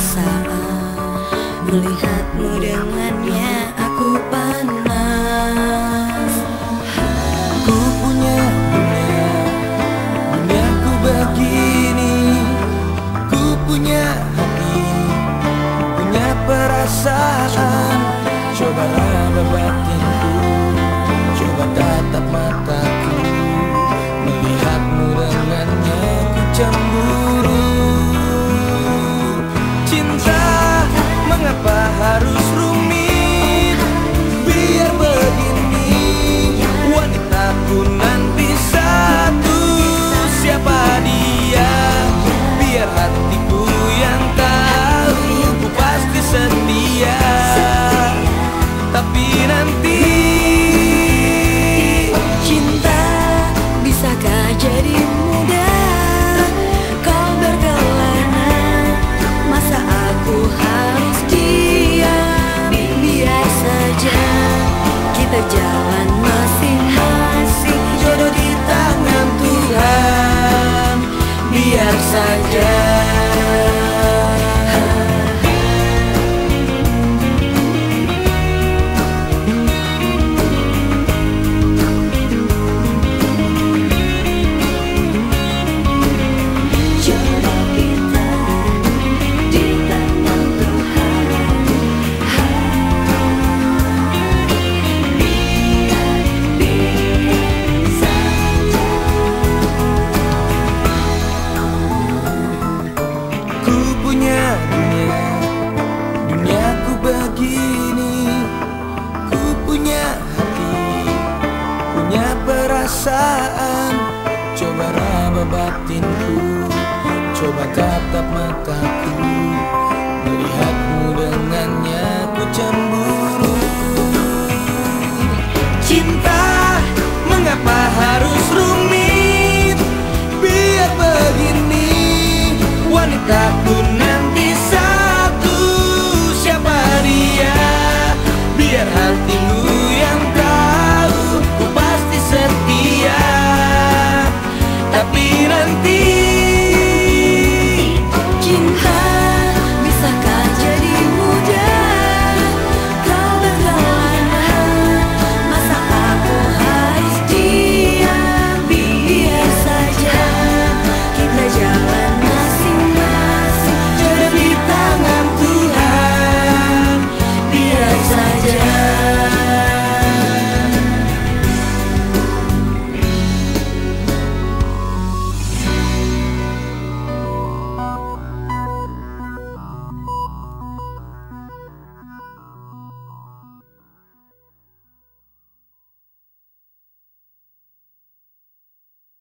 perasaan Melihatmu dengannya aku panas. Ku punya dunia, duniaku begini. Ku punya hati, punya perasaan. Cobalah berbatinku Terjalan masih masih jodoh di tangan Tuhan. Biar saja perasaan Coba raba batinku Coba tatap mataku. Melihatmu dengannya ku cemburu. Cinta mengapa harus rumit? Biar begini wanita pun.